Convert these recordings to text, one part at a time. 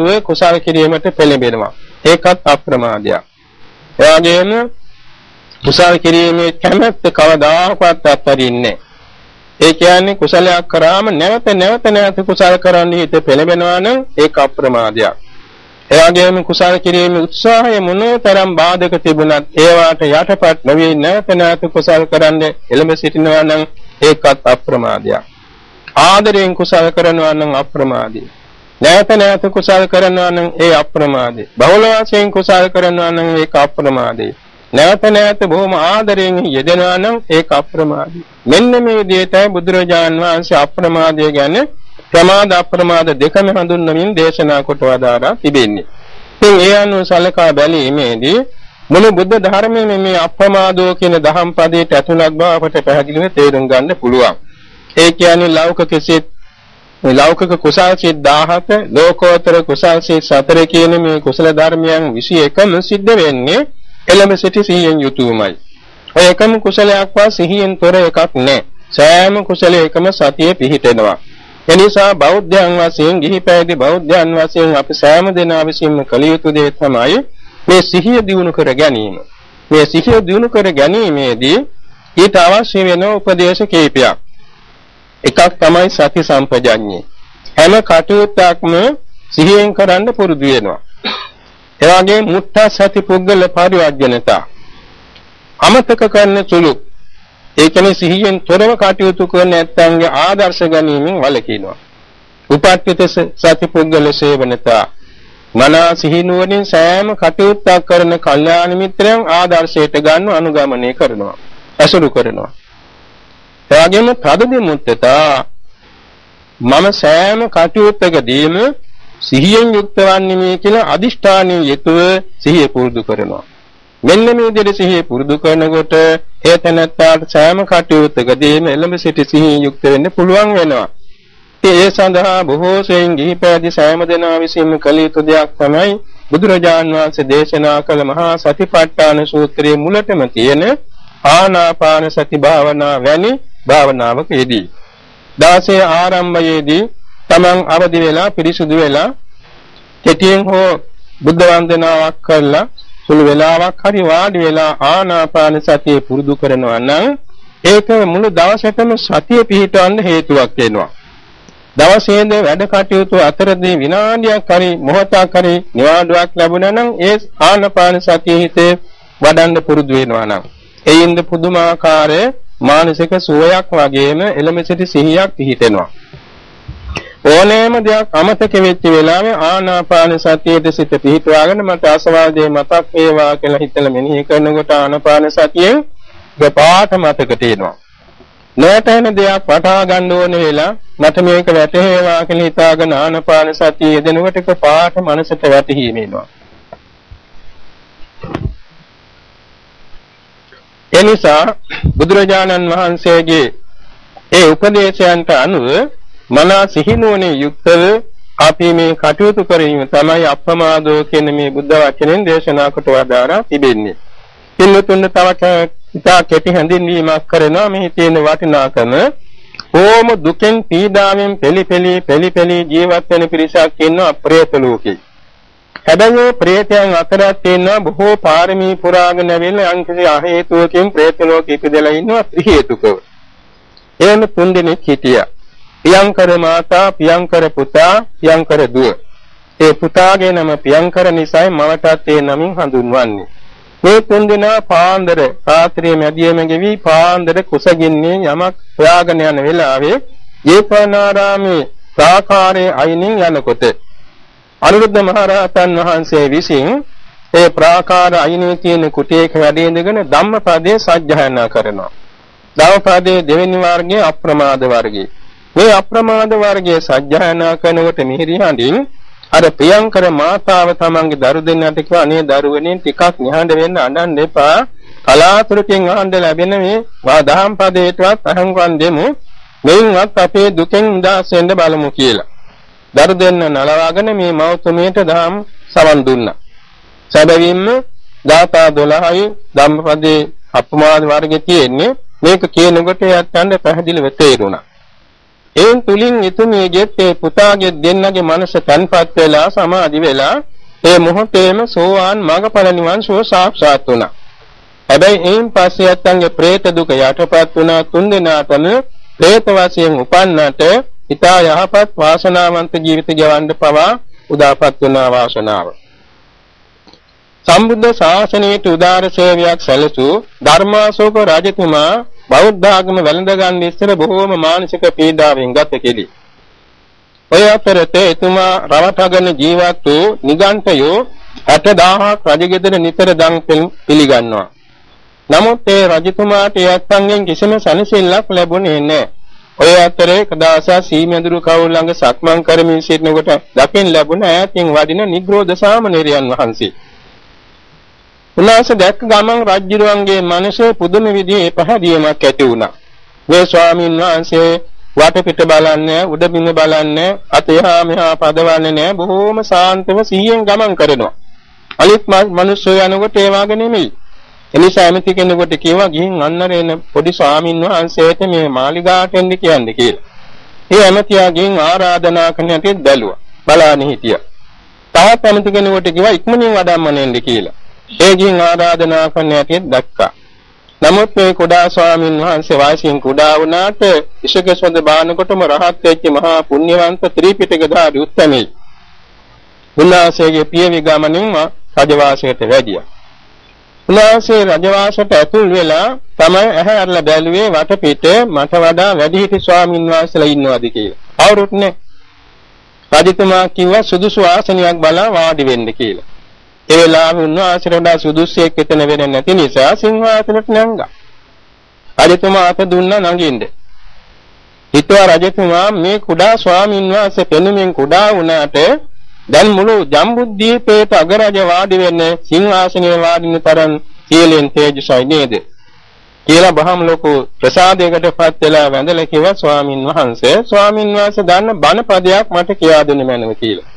යුතුව කුසල කිරීමට පෙළඹෙනවා. ඒකත් අප්‍රමාදයක්. එවාගෙම කුසල කිරීමේ කැමැත්ත කවදාකවත් අත්හරින්නේ ඒ කියන්නේ කුසලයක් කරාම නැවත නැවත නැවත කුසල කරන්න හිත පෙළඹෙනවා නම් ඒක අප්‍රමාදයක්. එවාගෙම කුසල කිරීමේ උත්සාහය මොනතරම් බාධක තිබුණත් ඒවාට යටපත් නොවි නැවත නැවත කුසල කරන්න එළඹ සිටිනවා නම් ඒකත් අප්‍රමාදයක්. ආදරයෙන් කුසල කරනවා නම් අප්‍රමාදී. නැවත නැවත කුසල කරනවා නම් ඒ අප්‍රමාදී. බහුල වශයෙන් කුසල කරනවා නම් ඒක අප්‍රමාදී. නැවත නැවත බොහොම ආදරයෙන් යෙදෙනවා නම් ඒක අප්‍රමාදී. මෙන්න මේ විදිහටයි බුදුරජාන් වහන්සේ අප්‍රමාදය ගැන ප්‍රමාද අප්‍රමාද දෙකම හඳුන්වමින් දේශනා කොට වදාරා තිබෙන්නේ. ඉතින් ඒ අනුව සලකා බැලීමේදී මුළු බුද්ධ ධර්මයේ මේ අප්‍රමාදෝ කියන දහම් පදයට ඇතුළත් බව අපට පැහැදිලිව තේරුම් ගන්න පුළුවන්. ඒ කියන්නේ ලෞකික සිත් මේ ලෞකික කුසල් සිත් 17 ලෝකෝත්තර කුසල් සිත් 4 කියන මේ කුසල ධර්මයන් 21ම සිද්ධ වෙන්නේ එළඹ සිටි සිහියෙන් යුතුවමයි. ඔය එකම කුසලයක්වත් සිහියෙන් තොර එකක් නැහැ. සෑම කුසලයකම සතිය පිහිටෙනවා. එනිසා බෞද්ධයන් වශයෙන් ගිහි පැවිදි බෞද්ධයන් වශයෙන් අපි සෑම දෙනා විසින්ම කළ යුතු දේ තමයි මේ සිහිය දියුණු කර ගැනීම. මේ සිහිය දියුණු කර ගැනීමේදී ඊට අවශ්‍ය වෙන උපදේශ කීපයක්. එකක් තමයි සති සම්පජඤ්ඤේ. හැම කටයුත්තක්ම සිහියෙන් කරන්න පුරුදු වෙනවා. එවාගේ මුත්තා සති පුද්ගල පරිවර්ජනතා. අමතක කරන සුළු ඒ කියන්නේ සිහියෙන් තොරව කටයුතු කරන නැත්නම්ගේ ආදර්ශ ගැනීමෙන් වළකිනවා. උපට්ඨිත සති පුද්ගල සේවනතා මනා සිහිනුවණින් සෑම කටයුත්තක් කරන කල්යාණ මිත්‍රයන් ආදර්ශයට ගන්න අනුගමනය කරනවා. ඇසුරු කරනවා. එවැගේම තදදි මුත්තතා මම සෑම කටයුත්තකදීම සිහියෙන් යුක්ත වන්නේ මේ කියලා අදිෂ්ඨානයෙන් යුතුව සිහිය පුරුදු කරනවා. මෙන්න මේ විදිහට සිහිය පුරුදු කරනකොට ඒ තැනත්තාට සෑම කටයුත්තකදීම එළඹ සිටි සිහියෙන් යුක්ත වෙන්න පුළුවන් වෙනවා. ඒ සඳහා බොහෝ සෙයින් ගිහි පැවිදි සෑම දෙනා විසින්ම කළ යුතු දෙයක් තමයි බුදුරජාන් වහන්සේ දේශනා කළ මහා සතිපට්ඨාන සූත්‍රයේ මුලටම තියෙන ආනාපාන සති භාවනා වැනි භාවනාවක යෙදී. දාසේ ආරම්භයේදී තමන් අවදි වෙලා පිරිසුදු වෙලා කෙටියෙන් හෝ බුද්ධ වන්දනාවක් කරලා සුළු වේලාවක් හරි වාඩි වෙලා ආනාපාන සතිය පුරුදු කරනවා නම් ඒක මුළු දවසටම සතිය පිහිටවන්න හේතුවක් වෙනවා. දවසේද වැඩ කටයුතු අතරදී විනාඩියක් හරි මොහොතක් හරි නිවාඩුවක් ලැබුණා නම් ඒ ආනාපාන සතිය හිතේ වඩන්න පුරුදු වෙනවා නම් එයින්ද පුදුමාකාර මානසික සුවයක් වගේම එළම සිටි සිහියක් පිහිටෙනවා. ඕනෑම දෙයක් අමතක වෙච්ච වෙලාවේ ආනාපාන සතියේ සිට පිහිටවාගෙන මට අසවාදයේ මතක් වේවා කියලා හිතලා මෙනෙහි කරනකොට ආනාපාන සතියෙන් ගපාට මතක තියෙනවා. නැටෙන දෙයක් වටහා ගන්න ඕන වෙලා මට මේක වැටහෙවා කියලා හිතාගෙන ආනාපාන සතිය යෙදෙනකොට පාට මනසට වැටහීම එනවා. එනිසා බුදුරජාණන් වහන්සේගේ ඒ උපදේශයන්ට අනුව මනා සිහිනුවණින් යුක්තව අපි මේ කටයුතු කිරීම තමයි අප්‍රමාදෝ කියන මේ බුද්ධ වචනෙන් දේශනා කොට වදාරා තිබෙන්නේ. පින්නතුන් තවට ඉතා කෙටි හැඳින්වීමක් කරනවා මේ තියෙන වටිනාකම ඕම දුකෙන් පීඩාවෙන් පෙලි පෙලි පෙලි පෙලි ජීවත් වෙන පිරිසක් ඉන්නවා ප්‍රේත ලෝකේ. හැබැයි ප්‍රේතයන් අතරත් තියෙනවා බොහෝ පාරමී පුරාගෙන ඇවිල්ලා යම්කිසි අහේතුවකින් ප්‍රේත ලෝකෙ ඉපදලා ඉන්නවා ත්‍රි හේතුකව. එහෙම තුන් දෙනෙක් හිටියා. පියංකර මාතා, පියංකර පුතා, පියංකර දුව. ඒ පුතාගේ නම පියංකර නිසායි මවටත් ඒ නමින් හඳුන්වන්නේ. මේ තුන් දෙනා පාන්දර රාත්‍රියේ මැදියම ගෙවි පාන්දර කුසගින්නේ යමක් හොයාගෙන යන වෙලාවේ ජේපනාරාමේ සාකාරයේ අයිනින් යනකොට අනුරුද්ධ මහරහතන් වහන්සේ විසින් ඒ ප්‍රාකාර අයිනේ තියෙන කුටියක වැඩ ඉඳගෙන ධම්මපදයේ සජ්ජායනා කරනවා. ධම්මපදයේ දෙවෙනි වර්ගයේ අප්‍රමාද වර්ගයේ. මේ අප්‍රමාද වර්ගයේ සජ්ජායනා කරනකොට මිහිරි හඬින් අර ප්‍රියංකර මාතාව තමන්ගේ දරු දෙන්නට කිව්වා අනේ දරුවනේ ටිකක් නිහඬ වෙන්න අඬන්න එපා. කලාතුරකින් අහන්න ලැබෙන මේ වා දහම් පදයටවත් අහංගන් දෙමු. මෙයින්වත් අපේ දුකෙන් නිදහස් වෙන්න බලමු කියලා. දරු දෙන්න නලවාගෙන මේ මෞතුමියට දහම් සවන් දුන්නා. සැබවින්ම ධාතා 12යි ධම්මපදයේ අපමාද වර්ගයේ තියෙන්නේ මේක කියනකොට යන්න පැහැදිලිව තේරුණා. එයින් තුලින් එතුමියගේ ඒ පුතාගේ දෙන්නගේ මනස තන්පත් වෙලා සමාධි වෙලා ඒ මොහොතේම සෝවාන් මාර්ගඵල නිවන් සුව සාක්ෂාත් වුණා. හැබැයි එයින් පස්සේ යත්තන්ගේ പ്രേත දුක යටපත් වුණා තුන් දිනාටම പ്രേත වශයෙන් උපන්නට ඊතා යහපත් වාසනාවන්ත ජීවිත ගෙවන්න පවා උදාපත් වුණා වාසනාව. සම්බුද්ධ ශාසනයට උදාර සේවයක් සැලසූ ධර්මාශෝක රජතුමා බෞද්ධ ආගම වැළඳ ගන්න ඉස්සර බොහෝම මානසික පීඩාවෙන් ගත කෙලි. ඔය අතරතේ එතුමා රවටගෙන ජීවත් වූ නිගණ්ඨයෝ 60000ක් රජගෙදර නිතර දන් පිළිගන්නවා. නමුත් ඒ රජතුමාට යත්තන්ගෙන් කිසිම සැනසෙල්ලක් ලැබුණේ නැහැ. ඔය අතරේ කදාසා සීමඳුරු කවුල් ළඟ සක්මන් කරමින් සිටිනකොට දකින් ලැබුණ ඈතින් වඩින නිග්‍රෝධ සාමණේරයන් වහන්සේ. උන්වහන්සේ දැක්ක ගමන් රජුරුවන්ගේ මනසේ පුදුම විදිහේ පහදීමක් ඇති වුණා. මේ ස්වාමීන් වහන්සේ වටපිට බලන්නේ උඩ බිම බලන්නේ අතයහා මෙහා පදවන්නේ නැහැ බොහෝම සාන්තව සිහියෙන් ගමන් කරනවා. අනිත් මිනිස්සු යනකොට ඒ වගේ නෙමෙයි. එනිසා එමෙති කෙනෙකුට කිව්වා ගිහින් අන්නරේන පොඩි ස්වාමින් වහන්සේට මේ මාලිගාට එන්න කියන්නේ කියලා. ඒ ඇමතියා ගිහින් ආරාධනා කරන හැටි බැලුවා. බලාගෙන හිටියා. තවත් ඇමති කෙනෙකුට කිව්වා ඉක්මනින් වඩම්මන එන්න කියලා. ඒ ගිහින් ආරාධනා කරන හැටි දැක්කා. නමුත් මේ කුඩා ස්වාමින් වහන්සේ වාසියෙන් කුඩා වුණාට ඉෂකසොඳ බානකොටම රහත් වෙච්ච මහා පුණ්‍යවන්ත ත්‍රිපිටකධාරී උත්තමයි. උන්වහන්සේගේ පියවි ගමනින්ම රජවාසයට වැඩියා. උන්වහන්සේ රජවාසයට ඇතුල් වෙලා තමයි ඇහැ අරලා බැලුවේ වටපිට මට වඩා වැඩිහිටි ස්වාමින් වහන්සේලා ඉන්නවද කියලා. කවුරුත් නැහැ. රජතුමා කිව්වා සුදුසු ආසනයක් බලා වාඩි වෙන්න කියලා. ඒ වෙලාවේ උන්වහන්සේට වඩා සුදුස්සෙක් එතන වෙන්නේ නැති නිසා සිංහාසනට නැංගා. රජතුමා අත දුන්නා නගින්න. හිතුවා රජතුමා මේ කුඩා ස්වාමින් වහන්සේ පෙනුමින් කුඩා වුණාට දැන් මුළු ජම්බුද්දීපේට අගරජ වාඩි වෙන්නේ සිංහාසනයේ වාඩින තරම් සීලෙන් තේජසයි නේද? කියලා බහම ලොකු ප්‍රසාදයකටපත් වෙලා වැඳලා කිව්වා ස්වාමින් වහන්සේ. ස්වාමින් වහන්සේ දන්න බණ පදයක් මට කියා දෙන්න මැනව කියලා.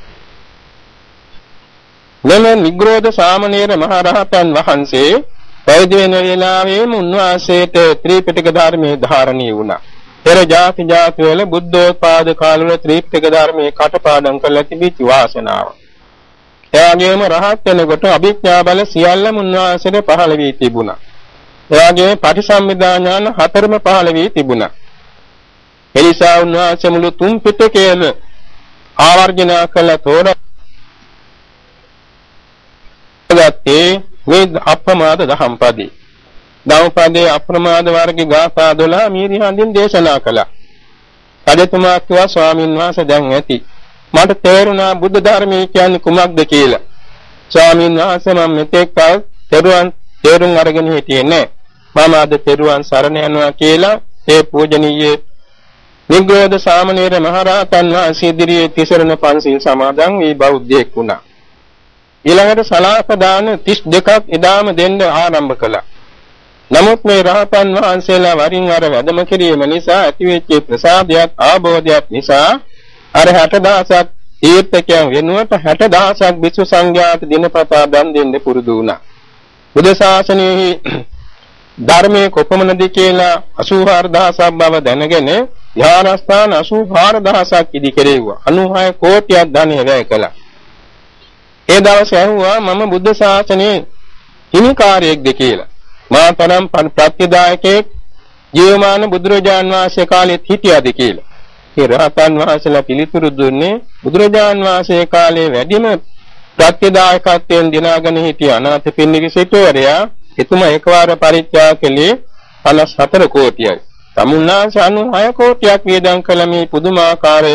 මෙම නිග්‍රෝධ සාමණේර මහරහතන් වහන්සේ පැවිදි වෙන වෙලාවෙම උන්වහන්සේට ත්‍රිපිටක ධර්මයේ ධාරණී වුණා. පෙර ජාති ජාති වල බුද්ධෝත්පාද කාලවල ත්‍රිපිටක ධර්මයේ කටපාඩම් කරලා තිබිච්ච වාසනාව. එයාගේම රහත් වෙනකොට අභිඥා බල සියල්ලම උන්වහන්සේට පහළ වී තිබුණා. එයාගේ පටිසම්භිදා ඥාන හතරම පහළ වී තිබුණා. එනිසා උන්වහන්සේ මුළු තුන් පිටකයේම ආවර්ජන කළ තෝරගත්තේ මේ අප්‍රමාද දහම්පදී. දවපදයේ අප්‍රමාද වර්ගයේ ගාථා 12 මීරි හඳින් දේශනා කළා. රජතුමා කිව්වා ස්වාමීන් වහන්සේ දැන් ඇති. මට තේරුණා බුද්ධ ධර්මයේ කියන්නේ කුමක්ද කියලා. ස්වාමීන් වහන්සේ මම මෙතෙක් කල තෙරුවන් තේරුම් අරගෙන හිටියේ නෑ. මම අද තෙරුවන් සරණ යනවා කියලා ඒ පූජනීය නිග්‍රෝධ සාමණේර මහරහතන් වහන්සේ ඉදිරියේ තිසරණ පන්සිල් සමාදන් වී බෞද්ධයෙක් වුණා. ඊළඟට සලාප දාන 32ක් එදාම දෙන්න ආරම්භ කළා. නමුත් මේ රහතන් වහන්සේලා වරින් වර වැඩම කිරීම නිසා ඇතිවෙච්ච ප්‍රසාදයක් ආબોධයක් නිසා අර 60000ක් තීර්ථකයන් වෙනුවට 60000ක් භික්ෂු සංඝයාට දිනපතා දන් දෙන්න පුරුදු වුණා. බුද්ධ ශාසනයෙහි ධර්මයේ කොපමණද කියලා 84000ක් බව දැනගෙන ධ්‍යානස්ථාන 84000ක් ඉදි කෙරෙව්වා. 96 කෝටියක් ධනෙ වැය කළා. ඒ දවසේ ඇහුවා මම බුද්ධ ශාසනයේ හිමිකාරයෙක්ද කියලා. මාතරම් ප්‍රත්‍යදායකයෙක් ජීවමාන බුදුරජාන් වහන්සේ කාලෙත් හිටියද කියලා. ඒ රහතන් වහන්සේලා පිළිතුරු දුන්නේ බුදුරජාන් වහන්සේ කාලේ වැඩිම ප්‍රත්‍යදායකත්වයෙන් දිනාගෙන හිටිය අනාථ පින්නික සිටුවරයා එතුමා එකවර පරිත්‍යාග කළේ 54 කෝටියයි. තමුන්නාංශ 96 කෝටියක් වියදම් කළ මේ පුදුමාකාර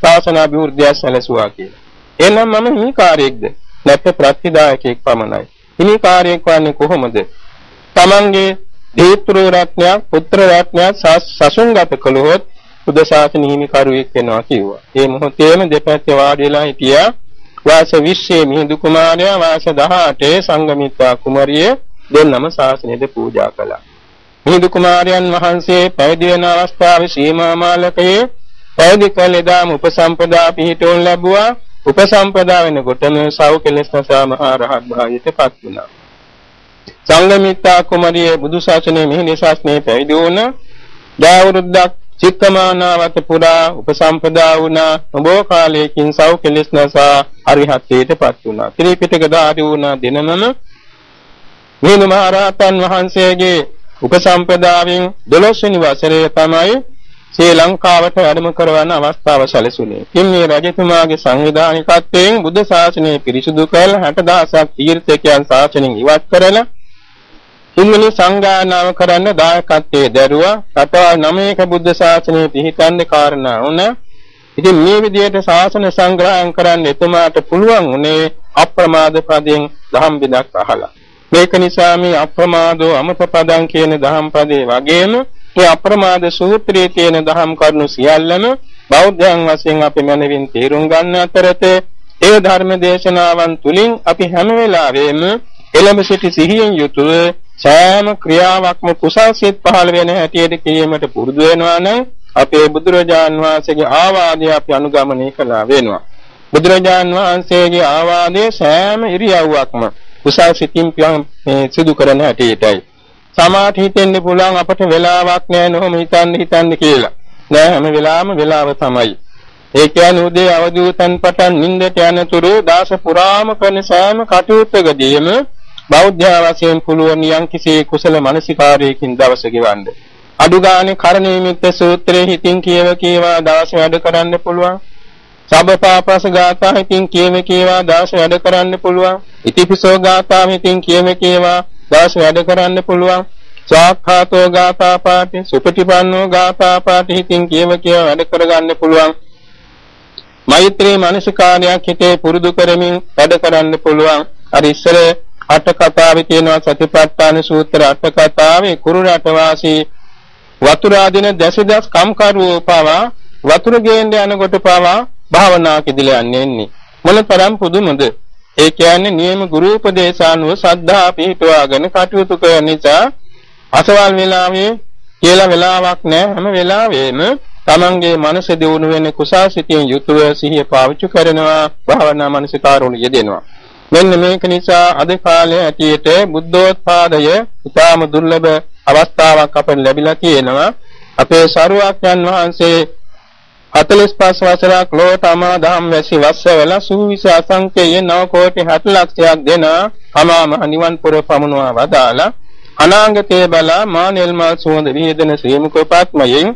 ශාසන අභිවෘද්ධිය සැලසුවා කියලා. එහෙනම් මම මේ කාර්යයක්ද? නැත්නම් ප්‍රත්‍යදායකයෙක් පමණයි. මේ කාර්යයක් වන්නේ කොහොමද? තමන්ගේ දීත්‍ර රත්නයක් පුත්‍ර රත්නයක් සසුන්ගත කළොත් බුද්ධ ශාසන හිමිකරුවෙක් වෙනවා කිව්වා. ඒ මොහොතේම දෙපැත්තේ වාඩි වෙලා හිටියා වාස 20 මිහිඳු කුමාරයා වාස 18 සංගමිත්තා කුමරිය දෙන්නම ශාසනයද පූජා කළා. මිහිඳු කුමාරයන් වහන්සේ පැවිදි වෙන අවස්ථාවේ සීමා මාලකයේ පැවිදි කළ එදාම උපසම්පදා පිහිටුම් ලැබුවා. උපසම්පදා වෙනකොටම සව් කෙලෙස් නැසා මහා රහත් භාවයට පත් වුණා. සංගමිත්තා කුමරිය බුදු ශාසනයේ මෙහි නිසාස්නේ පැවිදි වුණ දවරුද්දක් චිත්තමානාවත පුරා උපසම්පදා වුණා නොබෝ කාලයකින් සව් කෙලෙස් නැසා අරිහත්ත්වයටපත් වුණා. ත්‍රිපිටක ධාරි වුණා දිනමම මේ මහරහතන් වහන්සේගේ උපසම්පදාවෙන් 12 වෙනි වසරේ තමයි ශ්‍රී ලංකාවට වැඩම කරවන අවස්ථාව සැලසුණේ. ඉතින් මේ රජතුමාගේ සංවිධානිකත්වයෙන් බුද්ධ ශාසනය පිරිසුදු කළ 60000ක් තීර්ථකයන් ශාසනයෙන් ඉවත් කරලා තුන්වෙනි සංගායනාව කරන්න දායකත්වයේ දරුවා රටවල් නවයක බුද්ධ ශාසනය පිහිටන්න කාරණා වුණ. ඉතින් මේ විදිහට ශාසන සංග්‍රහම් කරන්න එතුමාට පුළුවන් උනේ අප්‍රමාද පදයෙන් දහම් බිදක් අහලා. මේක නිසා මේ අප්‍රමාදෝ අමත පදං කියන දහම් පදේ වගේම මේ අප්‍රමාද සූත්‍රයේ තියෙන දහම් කරුණු සියල්ලම බෞද්ධයන් වශයෙන් අපි මනවින් තේරුම් ගන්න අතරතේ ඒ ධර්ම දේශනාවන් තුලින් අපි හැම වෙලාවෙම එළඹ සිටි සිහියෙන් යුතුව සෑම ක්‍රියාවක්ම කුසල් සිත් පහළ වෙන හැටියට කිරීමට පුරුදු වෙනවා නම් අපේ බුදුරජාන් වහන්සේගේ ආවාදය අපි අනුගමනය කළා වෙනවා. බුදුරජාන් වහන්සේගේ ආවාදයේ සෑම ඉරියව්වක්ම කුසල් සිතින් සිදු කරන හැටියටයි. සමාධි හිතෙන්න පුළුවන් අපට වෙලාවක් නෑ නොම හිතන්න හිතන්න කියලා. නෑ හැම වෙලාවෙම වෙලාව තමයි. ඒ කියන්නේ උදේ අවදූතන් පටන් නිින්දට යනතුරු දාස පුරාම කරන සෑම කටයුත්තකදීම බෞද්ධ වශයෙන් පුළුවන් යම් කිසි කුසල මනසිකාරයකින් දවස ගෙවන්න. අඩු ගානේ කරණීයමිත්ත සූත්‍රයේ හිතින් කියව කීවා දවස වැඩ කරන්න පුළුවන්. සබ්බපාපස ගාථා හිතින් කියව කීවා දවස වැඩ කරන්න පුළුවන්. ඉතිපිසෝ ගාථා හිතින් කියව කීවා දවස් වැඩ කරන්න පුළුවන්. සාක්ඛාතෝ ගාථා පාඨි, සුපටිපන්නෝ ගාථා පාඨි හිතින් කියව කියව වැඩ කරගන්න පුළුවන්. මෛත්‍රී මානසිකාර්යයක් හිතේ පුරුදු කරමින් වැඩ කරන්න පුළුවන්. අර ඉස්සර අට කතාවේ තියෙනවා සතිපට්ඨාන සූත්‍ර අට කතාවේ කුරු රට වාසී වතුරා දින දැසදස් කම්කරුවෝ පවා වතුර ගේන්න යනකොට පවා භාවනා කිදිලා යන්නේ මොනතරම් පුදුමද ඒ කියන්නේ නියම ගුරු උපදේශානුව සද්ධා පිහිටුවාගෙන කටයුතු කරන නිසා අසවල් වෙලාවේ කියලා වෙලාවක් නැහැ. හැම වෙලාවෙම තමන්ගේ මනස දියුණු වෙන කුසල් සිතින් යුතුව සිහිය පාවිච්චි කරනවා. භාවනා මනසිකාරුණ යෙදෙනවා. මෙන්න මේක නිසා අද කාලයේ ඇටියට බුද්ධෝත්පාදය ඉතාම දුර්ලභ අවස්ථාවක් අපට ලැබිලා තියෙනවා. අපේ සරුවක්යන් වහන්සේ 45 වසරක් ලෝට අමා දහම් වැසි වස්සවල සූවිස අසංකේය 9 කෝටි 60 ලක්ෂයක් දෙන අමාම නිවන් පුර පමුණවා වදාලා අනාගතයේ බලා මා නෙල්මල් සුවඳ විහෙදෙන ශ්‍රීමුක පත්මයෙන්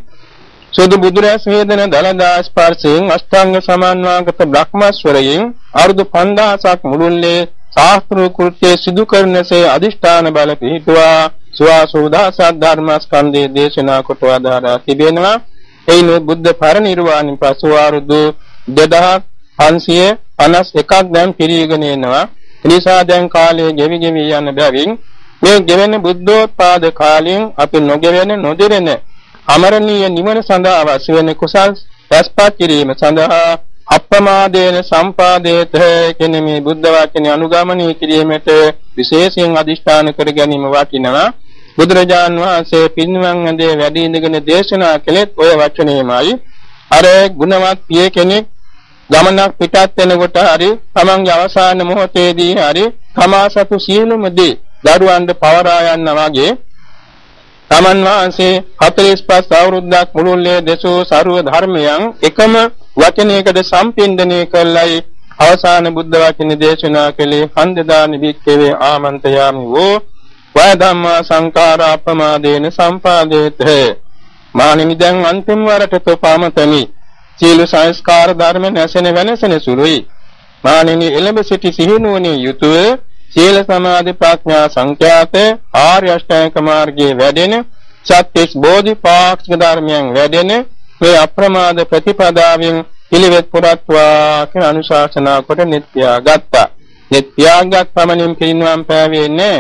සුදු බුදුරැස් වේදන දලදා ස්පර්ශයෙන් අෂ්ටාංග සමාන්වාගත බ්‍රහ්මස්වරයෙන් අරුදු 5000ක් මුළුල්ලේ ශාස්ත්‍ර කෘත්‍ය සිදු කරනසේ අදිෂ්ඨාන බල පිහිටුවා සුවාසෝදාස ධර්මස්කන්ධයේ දේශනා කොට වදාරා තිබෙනවා එයින් බුද්ධ පරිනිර්වාණින් පසු අවුරුදු 2551ක් දැන් පිරීගෙන එනවා. එනිසා දැන් කාලය ගෙවි ගෙවි යන බැවින් මේ ගෙවෙන බුද්ධෝත්පාද කාලයෙන් අපි නොගෙවෙන නොදෙරෙන අමරණීය නිවන සඳහා අවශ්‍ය වෙන කුසල් රැස්පත් කිරීම සඳහා අප්‍රමාදේන සම්පාදේත කියන මේ බුද්ධ වචනේ අනුගමනය කිරීමට විශේෂයෙන් අදිෂ්ඨාන කර ගැනීම වටිනවා. බුදුරජාන් වහන්සේ පින්වන් ඇඳේ වැඩි ඉඳගෙන දේශනා කළෙත් ඔය වචනේමයි. අර ගුණවත් පිය කෙනෙක් ගමනක් පිටත් වෙනකොට හරි තමන්ගේ අවසාන මොහොතේදී හරි තමා සතු සියලුම දේ දරුවන්ට පවරා යනවා වගේ තමන් වහන්සේ 45 අවුරුද්දක් මුළුල්ලේ දසෝ සරුව ධර්මයන් එකම වචනයකට සම්පින්දනය කළයි. අවසාන බුද්ධ වචනේ දේශනා කළේ හන්දදානි වික්කවේ ආමන්තයාමි වූ වය ධම්මා සංඛාරා අපමාදේන සම්පාදේත. මානිමි දැන් අන්තිම වරට තෝපාමතමි. සීල සංස්කාර ධර්ම නැසෙන වෙනසෙන සුළුයි. මානිමි එළඹ සිටි සිහිනුවණින් යුතුව සීල සමාධි ප්‍රඥා සංඛ්‍යාත ආර්ය අෂ්ටාංග මාර්ගයේ වැඩෙන සත්‍විස් බෝධිපාක්ෂික ධර්මයන් වැඩෙන මේ අප්‍රමාද ප්‍රතිපදාවෙන් පිළිවෙත් පුරත්වා කියන අනුශාසනා කොට නිත්‍යා ගත්තා. නිත්‍යාගත් පමණින් පිරිනවම් පෑවෙන්නේ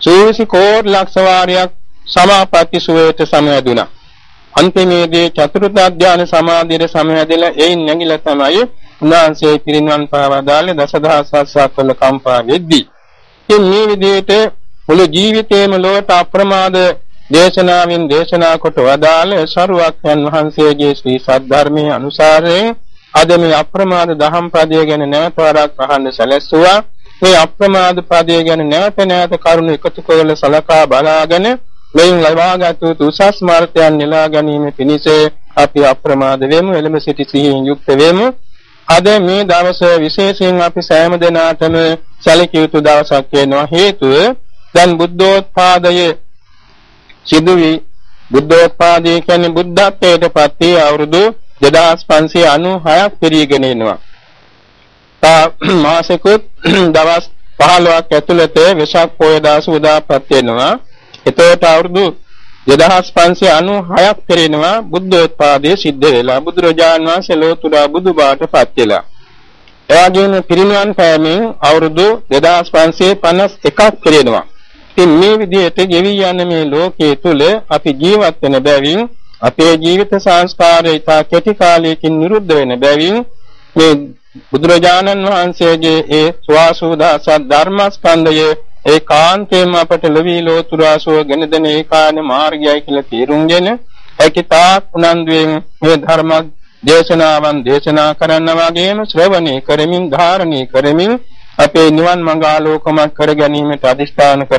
සූවිසි කෝටි ලක්ෂ වාරයක් සමාපatti සුවේත සමවැදුණා. අන්තිමේදී චතුර්ථ ධානය සමාධියට සමවැදෙලා එයින් නැගිලා තමයි උන්වහන්සේ පිරිනවන් පාවදාලේ දසදහස් සත්වල කම්පා වෙද්දී. ඉතින් මේ විදිහට මුළු ජීවිතේම ලෝක අප්‍රමාද දේශනාවෙන් දේශනා කොට වදාළ සරුවක්යන් වහන්සේගේ ශ්‍රී සද්ධර්මයේ අනුසාරයෙන් අද මේ අප්‍රමාද දහම් පදය ගැන නැවත වරක් අහන්න සැලැස්සුවා. මේ අප්‍රමාද පදය ගැන නැවත නැවත කරුණු එකතු කරලා සලකා බලාගෙන මෙයින් ලබාගත් උසස් මාර්ගයන් නෙලා ගැනීම පිණිස අපි අප්‍රමාද වෙමු එළඹ සිටි සිහින් යුක්ත වෙමු අද මේ දවසේ විශේෂයෙන් අපි සෑම දිනාටම සැලකිය යුතු දවසක් වෙනවා හේතුව දැන් බුද්ධෝත්පාදයේ සිදුවි බුද්ධෝත්පාදය කියන්නේ බුද්ධත්වයට පත් වී අවුරුදු 2596ක් පිරීගෙන එනවා. තා මාසෙකුත් දවස් 15ක් ඇතුළත වෙසක් පොය දාස උදාපත් වෙනවා. එතකොට අවුරුදු 2596ක් පෙරෙනවා බුද්ධෝත්පාදයේ සිද්ධ වෙලා බුදුරජාන් වහන්සේ ලෝතුරා බුදුබාට පත් වෙලා. එවාගෙම පිරිනිවන් පෑමෙන් අවුරුදු 2551ක් පෙරෙනවා. ඉතින් මේ විදිහට ගෙවි යන මේ ලෝකයේ තුල අපි ජීවත් වෙන බැවින් අපේ ජීවිත සංස්කාරය ඉතා කෙටි කාලයකින් නිරුද්ධ වෙන බැවින් මේ බුදුරජාණන් වහන්සේගේ ඒ ස්වාසුදාස ධර්මස්කන්ධය ඒකාන්තයෙන්ම අපට ලැබී ලෝතුරාසෝ ගෙන දෙන ඒකාන මාර්ගයයි කියලා තේරුම්ගෙන ඒකිතාක් උනන්දුවෙන් මේ ධර්ම දේශනාවන් දේශනා කරන්න වගේම ශ්‍රවණී කරමින් ධාරණී කරමින් අපේ නිවන් මඟ ආලෝකමත් කර ගැනීමට අදිෂ්ඨාන කර